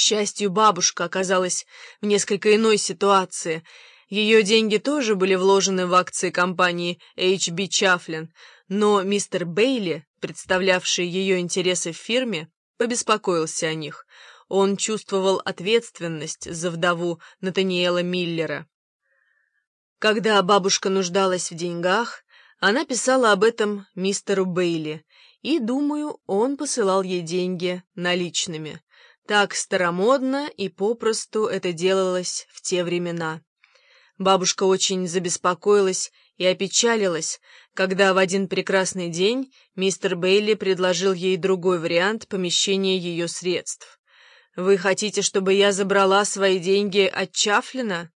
счастью, бабушка оказалась в несколько иной ситуации. Ее деньги тоже были вложены в акции компании HB Chafflin, но мистер Бейли, представлявший ее интересы в фирме, побеспокоился о них. Он чувствовал ответственность за вдову Натаниэла Миллера. Когда бабушка нуждалась в деньгах, она писала об этом мистеру Бейли, и, думаю, он посылал ей деньги наличными. Так старомодно и попросту это делалось в те времена. Бабушка очень забеспокоилась и опечалилась, когда в один прекрасный день мистер Бейли предложил ей другой вариант помещения ее средств. «Вы хотите, чтобы я забрала свои деньги от Чафлина?»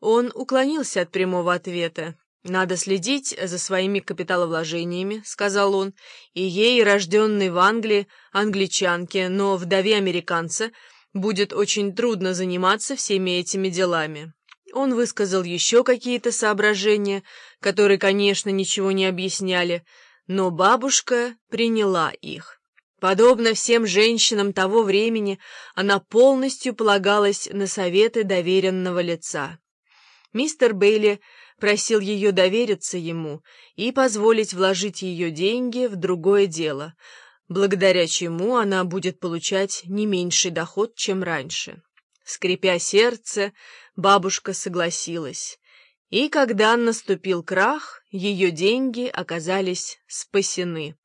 Он уклонился от прямого ответа. «Надо следить за своими капиталовложениями», — сказал он, «и ей, рожденной в Англии, англичанке, но вдове американца, будет очень трудно заниматься всеми этими делами». Он высказал еще какие-то соображения, которые, конечно, ничего не объясняли, но бабушка приняла их. Подобно всем женщинам того времени, она полностью полагалась на советы доверенного лица. Мистер Бейли просил ее довериться ему и позволить вложить ее деньги в другое дело, благодаря чему она будет получать не меньший доход, чем раньше. Скрипя сердце, бабушка согласилась, и когда наступил крах, ее деньги оказались спасены.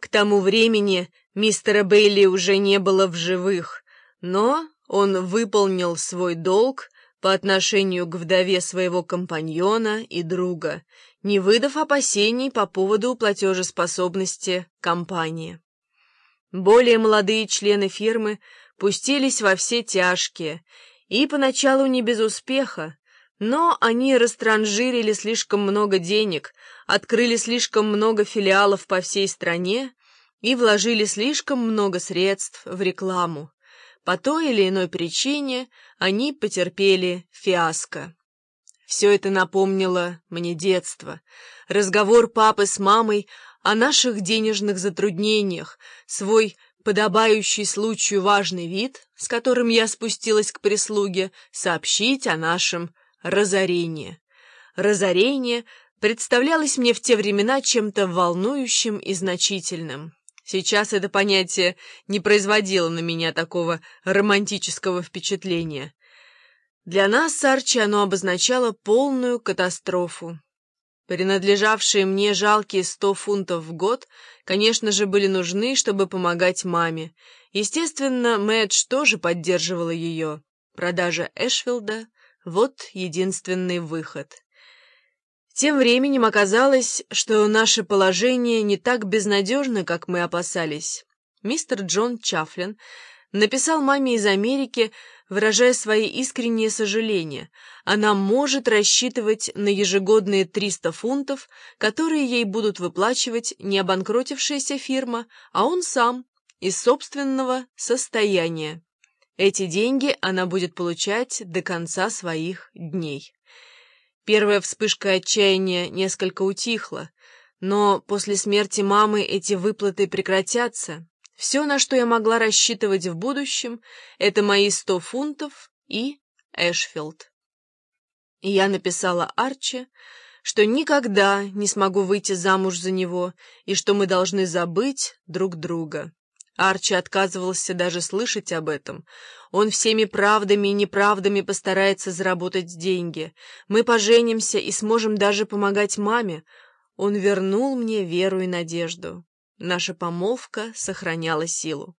К тому времени мистера Бейли уже не было в живых, но он выполнил свой долг по отношению к вдове своего компаньона и друга, не выдав опасений по поводу платежеспособности компании. Более молодые члены фирмы пустились во все тяжкие, и поначалу не без успеха, но они растранжирили слишком много денег, открыли слишком много филиалов по всей стране и вложили слишком много средств в рекламу. По той или иной причине они потерпели фиаско. Все это напомнило мне детство. Разговор папы с мамой о наших денежных затруднениях, свой подобающий случаю важный вид, с которым я спустилась к прислуге, сообщить о нашем разорении. Разорение представлялось мне в те времена чем-то волнующим и значительным. Сейчас это понятие не производило на меня такого романтического впечатления. Для нас с Арчи оно обозначало полную катастрофу. Принадлежавшие мне жалкие сто фунтов в год, конечно же, были нужны, чтобы помогать маме. Естественно, Мэдж тоже поддерживала ее. Продажа Эшфилда — вот единственный выход. Тем временем оказалось, что наше положение не так безнадежно, как мы опасались. Мистер Джон Чафлин написал маме из Америки, выражая свои искренние сожаления. Она может рассчитывать на ежегодные 300 фунтов, которые ей будут выплачивать не обанкротившаяся фирма, а он сам, из собственного состояния. Эти деньги она будет получать до конца своих дней. Первая вспышка отчаяния несколько утихла, но после смерти мамы эти выплаты прекратятся. Все, на что я могла рассчитывать в будущем, это мои сто фунтов и Эшфилд. И я написала Арчи, что никогда не смогу выйти замуж за него и что мы должны забыть друг друга. Арчи отказывался даже слышать об этом. Он всеми правдами и неправдами постарается заработать деньги. Мы поженимся и сможем даже помогать маме. Он вернул мне веру и надежду. Наша помолвка сохраняла силу.